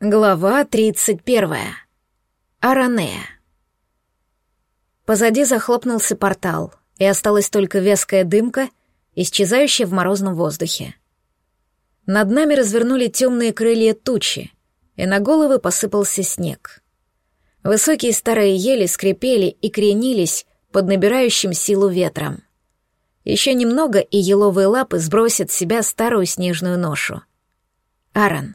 Глава 31. Аранея. Позади захлопнулся портал, и осталась только вязкая дымка, исчезающая в морозном воздухе. Над нами развернули темные крылья тучи, и на головы посыпался снег. Высокие старые ели скрипели и кренились под набирающим силу ветром. Еще немного, и еловые лапы сбросят с себя старую снежную ношу. Аран.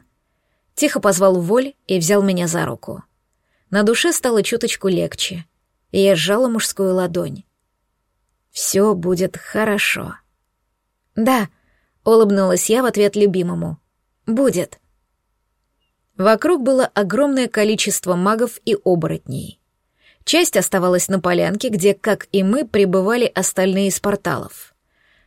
Тихо позвал Воль и взял меня за руку. На душе стало чуточку легче, и я сжала мужскую ладонь. «Все будет хорошо». «Да», — улыбнулась я в ответ любимому. «Будет». Вокруг было огромное количество магов и оборотней. Часть оставалась на полянке, где, как и мы, пребывали остальные из порталов.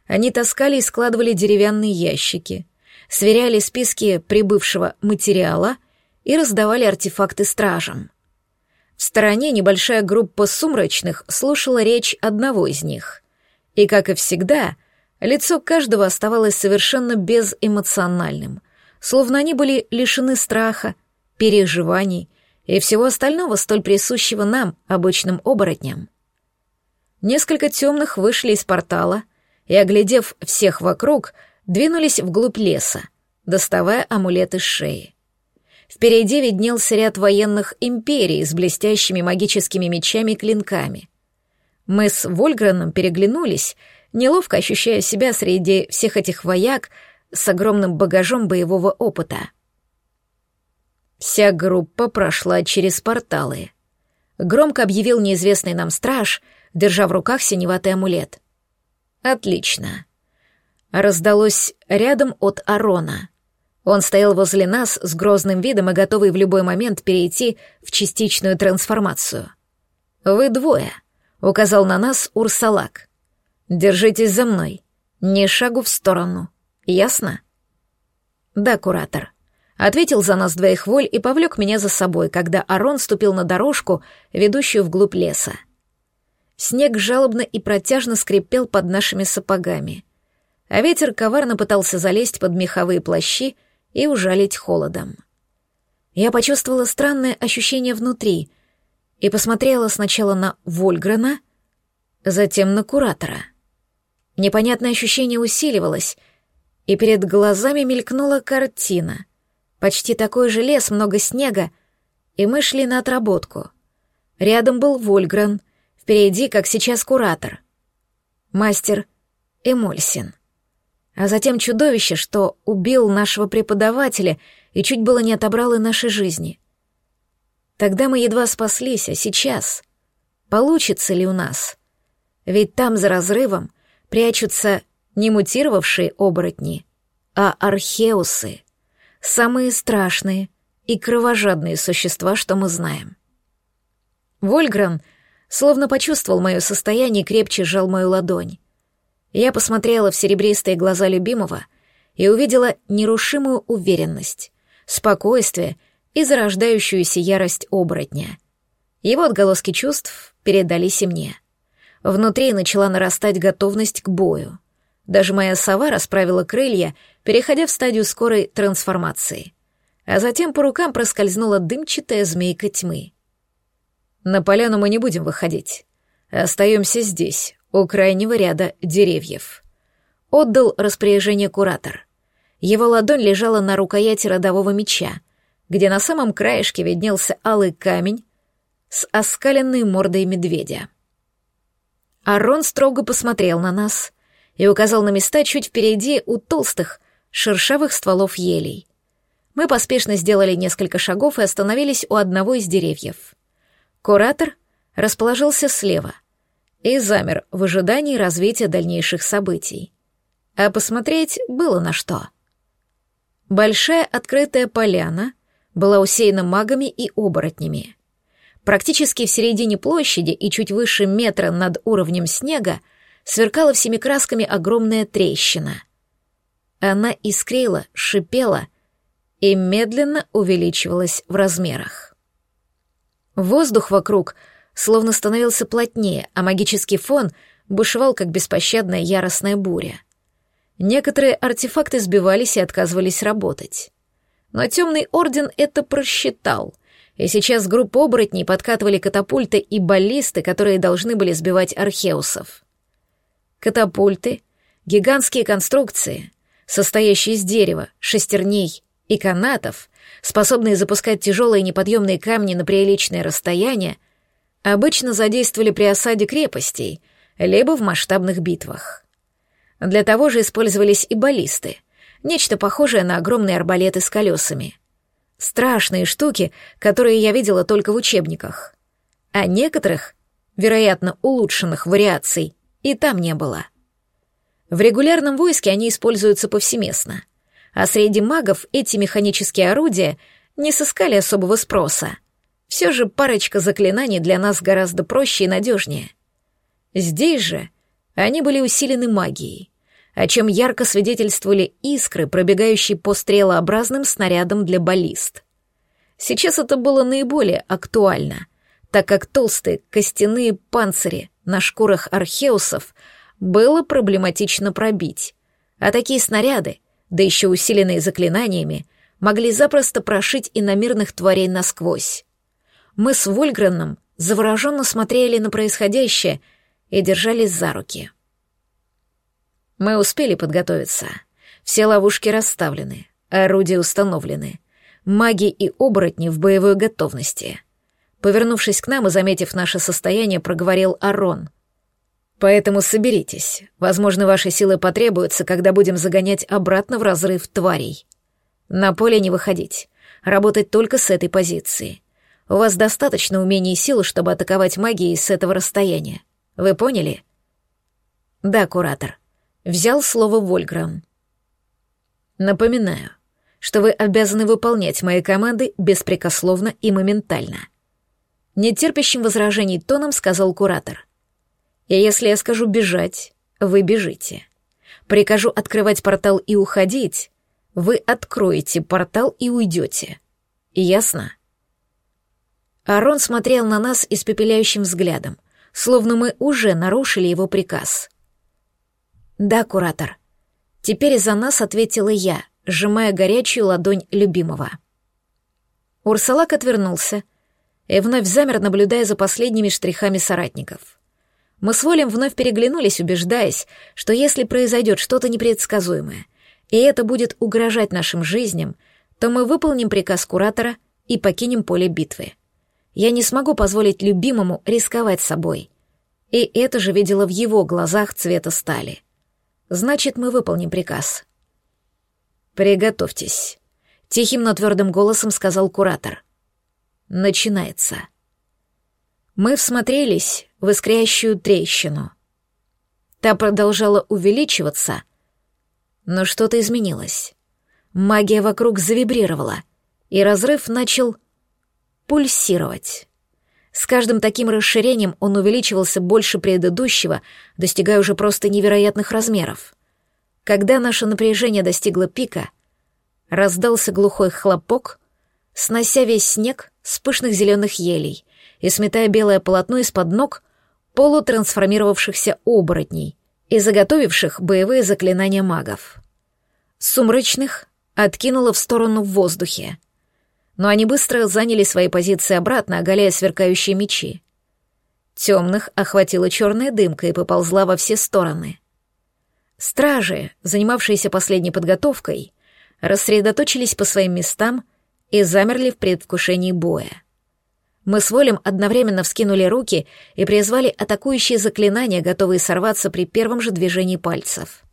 Они таскали и складывали деревянные ящики — сверяли списки прибывшего материала и раздавали артефакты стражам. В стороне небольшая группа сумрачных слушала речь одного из них. И, как и всегда, лицо каждого оставалось совершенно безэмоциональным, словно они были лишены страха, переживаний и всего остального, столь присущего нам, обычным оборотням. Несколько темных вышли из портала и, оглядев всех вокруг, двинулись вглубь леса, доставая амулеты с шеи. Впереди виднелся ряд военных империй с блестящими магическими мечами и клинками. Мы с Вольграном переглянулись, неловко ощущая себя среди всех этих вояк с огромным багажом боевого опыта. Вся группа прошла через порталы. Громко объявил неизвестный нам страж, держа в руках синеватый амулет. «Отлично раздалось рядом от Арона. Он стоял возле нас с грозным видом и готовый в любой момент перейти в частичную трансформацию. «Вы двое», — указал на нас Урсалак. «Держитесь за мной. Ни шагу в сторону. Ясно?» «Да, куратор», — ответил за нас двоих воль и повлек меня за собой, когда Арон ступил на дорожку, ведущую вглубь леса. Снег жалобно и протяжно скрипел под нашими сапогами а ветер коварно пытался залезть под меховые плащи и ужалить холодом. Я почувствовала странное ощущение внутри и посмотрела сначала на Вольгрена, затем на куратора. Непонятное ощущение усиливалось, и перед глазами мелькнула картина. Почти такой же лес, много снега, и мы шли на отработку. Рядом был Вольгрен, впереди, как сейчас, куратор. Мастер Эмольсин а затем чудовище, что убил нашего преподавателя и чуть было не отобрал и нашей жизни. Тогда мы едва спаслись, а сейчас? Получится ли у нас? Ведь там за разрывом прячутся не мутировавшие оборотни, а археусы, самые страшные и кровожадные существа, что мы знаем. Вольгран словно почувствовал мое состояние и крепче сжал мою ладонь. Я посмотрела в серебристые глаза любимого и увидела нерушимую уверенность, спокойствие и зарождающуюся ярость оборотня. Его отголоски чувств передались и мне. Внутри начала нарастать готовность к бою. Даже моя сова расправила крылья, переходя в стадию скорой трансформации. А затем по рукам проскользнула дымчатая змейка тьмы. «На поляну мы не будем выходить. Остаемся здесь, у крайнего ряда деревьев. Отдал распоряжение куратор. Его ладонь лежала на рукояти родового меча, где на самом краешке виднелся алый камень с оскаленной мордой медведя. Арон строго посмотрел на нас и указал на места чуть впереди у толстых, шершавых стволов елей. Мы поспешно сделали несколько шагов и остановились у одного из деревьев. Куратор расположился слева — и замер в ожидании развития дальнейших событий. А посмотреть было на что. Большая открытая поляна была усеяна магами и оборотнями. Практически в середине площади и чуть выше метра над уровнем снега сверкала всеми красками огромная трещина. Она искрила, шипела и медленно увеличивалась в размерах. Воздух вокруг — словно становился плотнее, а магический фон бушевал, как беспощадная яростная буря. Некоторые артефакты сбивались и отказывались работать. Но темный орден это просчитал, и сейчас группа оборотней подкатывали катапульты и баллисты, которые должны были сбивать археусов. Катапульты — гигантские конструкции, состоящие из дерева, шестерней и канатов, способные запускать тяжелые неподъемные камни на приличное расстояние, обычно задействовали при осаде крепостей, либо в масштабных битвах. Для того же использовались и баллисты, нечто похожее на огромные арбалеты с колесами. Страшные штуки, которые я видела только в учебниках. А некоторых, вероятно, улучшенных вариаций, и там не было. В регулярном войске они используются повсеместно, а среди магов эти механические орудия не сыскали особого спроса. Все же парочка заклинаний для нас гораздо проще и надежнее. Здесь же они были усилены магией, о чем ярко свидетельствовали искры, пробегающие по стрелообразным снарядам для баллист. Сейчас это было наиболее актуально, так как толстые костяные панцири на шкурах археусов было проблематично пробить, а такие снаряды, да еще усиленные заклинаниями, могли запросто прошить иномирных тварей насквозь. Мы с Вольграном завороженно смотрели на происходящее — и держались за руки. Мы успели подготовиться. Все ловушки расставлены, орудия установлены. Маги и оборотни в боевой готовности. Повернувшись к нам и заметив наше состояние, проговорил Арон. «Поэтому соберитесь. Возможно, ваши силы потребуются, когда будем загонять обратно в разрыв тварей. На поле не выходить. Работать только с этой позиции. У вас достаточно умений и сил, чтобы атаковать магией с этого расстояния. Вы поняли? Да, куратор. Взял слово Вольграм. Напоминаю, что вы обязаны выполнять мои команды беспрекословно и моментально. Нетерпящим возражений тоном сказал куратор. И если я скажу бежать, вы бежите. Прикажу открывать портал и уходить, вы откроете портал и уйдете. Ясно? Арон смотрел на нас испепеляющим взглядом, словно мы уже нарушили его приказ. «Да, куратор». Теперь за нас ответила я, сжимая горячую ладонь любимого. Урсалак отвернулся и вновь замер, наблюдая за последними штрихами соратников. Мы с Волем вновь переглянулись, убеждаясь, что если произойдет что-то непредсказуемое, и это будет угрожать нашим жизням, то мы выполним приказ куратора и покинем поле битвы. Я не смогу позволить любимому рисковать собой. И это же видела в его глазах цвета стали. Значит, мы выполним приказ. «Приготовьтесь», — тихим, но твердым голосом сказал куратор. «Начинается». Мы всмотрелись в искрящую трещину. Та продолжала увеличиваться, но что-то изменилось. Магия вокруг завибрировала, и разрыв начал пульсировать. С каждым таким расширением он увеличивался больше предыдущего, достигая уже просто невероятных размеров. Когда наше напряжение достигло пика, раздался глухой хлопок, снося весь снег с пышных зеленых елей и сметая белое полотно из-под ног полутрансформировавшихся оборотней и заготовивших боевые заклинания магов. Сумрачных откинуло в сторону в воздухе — но они быстро заняли свои позиции обратно, оголяя сверкающие мечи. Темных охватила черная дымка и поползла во все стороны. Стражи, занимавшиеся последней подготовкой, рассредоточились по своим местам и замерли в предвкушении боя. Мы с Волем одновременно вскинули руки и призвали атакующие заклинания, готовые сорваться при первом же движении пальцев.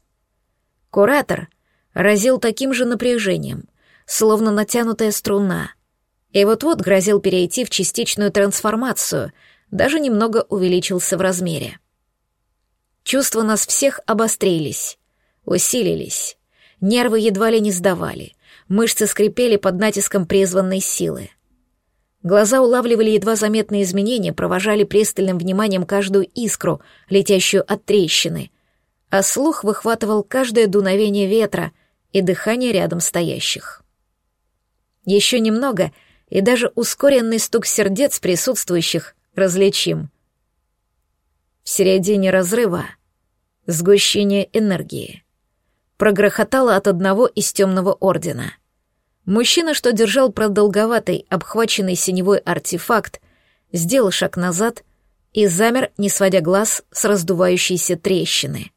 Куратор разил таким же напряжением, словно натянутая струна, и вот-вот грозил перейти в частичную трансформацию, даже немного увеличился в размере. Чувства нас всех обострились, усилились, нервы едва ли не сдавали, мышцы скрипели под натиском призванной силы. Глаза улавливали едва заметные изменения, провожали пристальным вниманием каждую искру, летящую от трещины, а слух выхватывал каждое дуновение ветра и дыхание рядом стоящих. Еще немного, и даже ускоренный стук сердец присутствующих различим. В середине разрыва сгущение энергии. Прогрохотало от одного из темного ордена. Мужчина, что держал продолговатый, обхваченный синевой артефакт, сделал шаг назад и замер, не сводя глаз с раздувающейся трещины.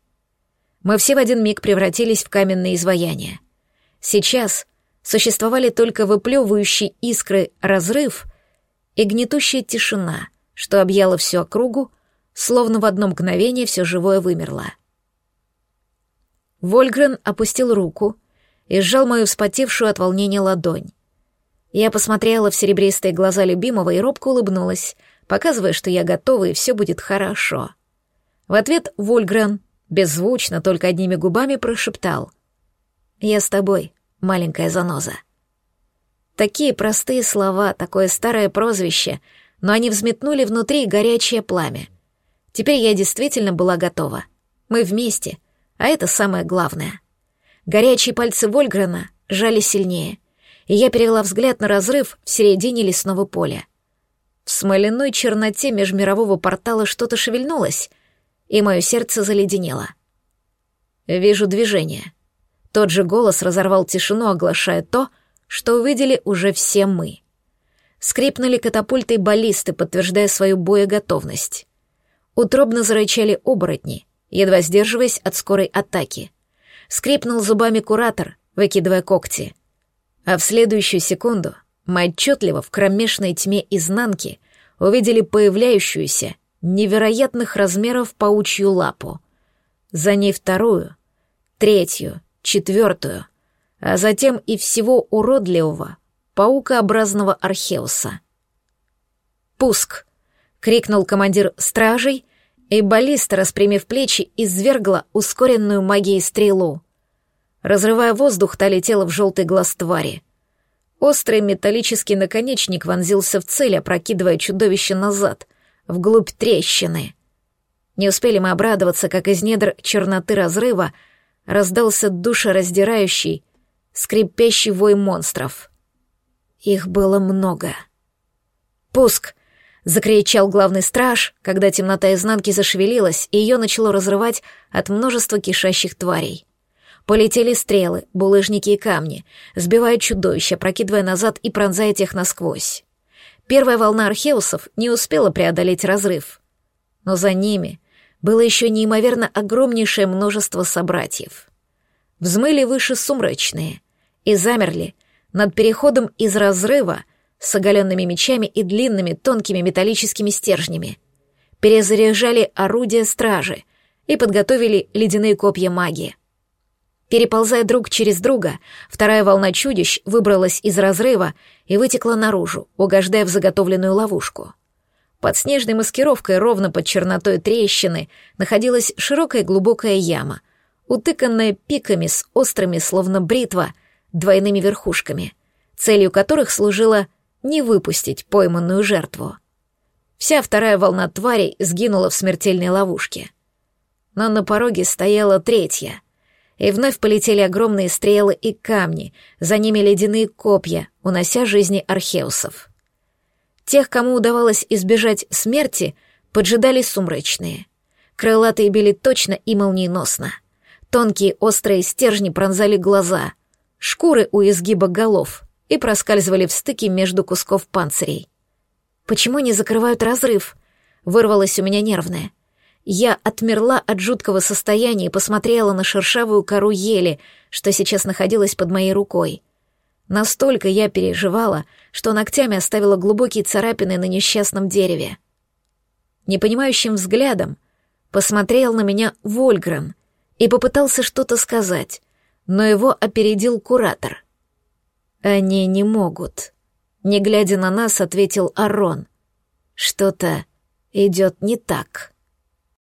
Мы все в один миг превратились в каменные изваяния. Сейчас существовали только выплевывающий искры разрыв и гнетущая тишина, что объяла всю округу, словно в одно мгновение все живое вымерло. Вольгрен опустил руку и сжал мою вспотевшую от волнения ладонь. Я посмотрела в серебристые глаза любимого и робко улыбнулась, показывая, что я готова и все будет хорошо. В ответ Вольгрен беззвучно, только одними губами прошептал. «Я с тобой, маленькая заноза». Такие простые слова, такое старое прозвище, но они взметнули внутри горячее пламя. Теперь я действительно была готова. Мы вместе, а это самое главное. Горячие пальцы Вольгрена жали сильнее, и я перевела взгляд на разрыв в середине лесного поля. В смоляной черноте межмирового портала что-то шевельнулось, и мое сердце заледенело. Вижу движение. Тот же голос разорвал тишину, оглашая то, что увидели уже все мы. Скрипнули катапульты и баллисты, подтверждая свою боеготовность. Утробно зарычали оборотни, едва сдерживаясь от скорой атаки. Скрипнул зубами куратор, выкидывая когти. А в следующую секунду мы отчетливо в кромешной тьме изнанки увидели появляющуюся невероятных размеров паучью лапу. За ней вторую, третью, четвертую, а затем и всего уродливого, паукообразного археуса. «Пуск!» — крикнул командир стражей, и баллиста, распрямив плечи, извергла ускоренную магией стрелу. Разрывая воздух, та летела в желтый глаз твари. Острый металлический наконечник вонзился в цель, опрокидывая чудовище назад, вглубь трещины. Не успели мы обрадоваться, как из недр черноты разрыва раздался душераздирающий, скрипящий вой монстров. Их было много. «Пуск!» — закричал главный страж, когда темнота изнанки зашевелилась, и ее начало разрывать от множества кишащих тварей. Полетели стрелы, булыжники и камни, сбивая чудовища, прокидывая назад и пронзая тех насквозь. Первая волна археусов не успела преодолеть разрыв. Но за ними было еще неимоверно огромнейшее множество собратьев. Взмыли выше сумрачные и замерли над переходом из разрыва с оголенными мечами и длинными тонкими металлическими стержнями. Перезаряжали орудия стражи и подготовили ледяные копья магии. Переползая друг через друга, вторая волна чудищ выбралась из разрыва и вытекла наружу, угождая в заготовленную ловушку. Под снежной маскировкой ровно под чернотой трещины находилась широкая глубокая яма, утыканная пиками с острыми, словно бритва, двойными верхушками, целью которых служила не выпустить пойманную жертву. Вся вторая волна тварей сгинула в смертельной ловушке. Но на пороге стояла третья — и вновь полетели огромные стрелы и камни, за ними ледяные копья, унося жизни археусов. Тех, кому удавалось избежать смерти, поджидали сумрачные. Крылатые били точно и молниеносно. Тонкие острые стержни пронзали глаза, шкуры у изгиба голов и проскальзывали в стыке между кусков панцирей. «Почему не закрывают разрыв?» — вырвалось у меня нервное. Я отмерла от жуткого состояния и посмотрела на шершавую кору ели, что сейчас находилась под моей рукой. Настолько я переживала, что ногтями оставила глубокие царапины на несчастном дереве. Непонимающим взглядом посмотрел на меня Вольгрен и попытался что-то сказать, но его опередил куратор. «Они не могут», — не глядя на нас, ответил Арон. «Что-то идет не так».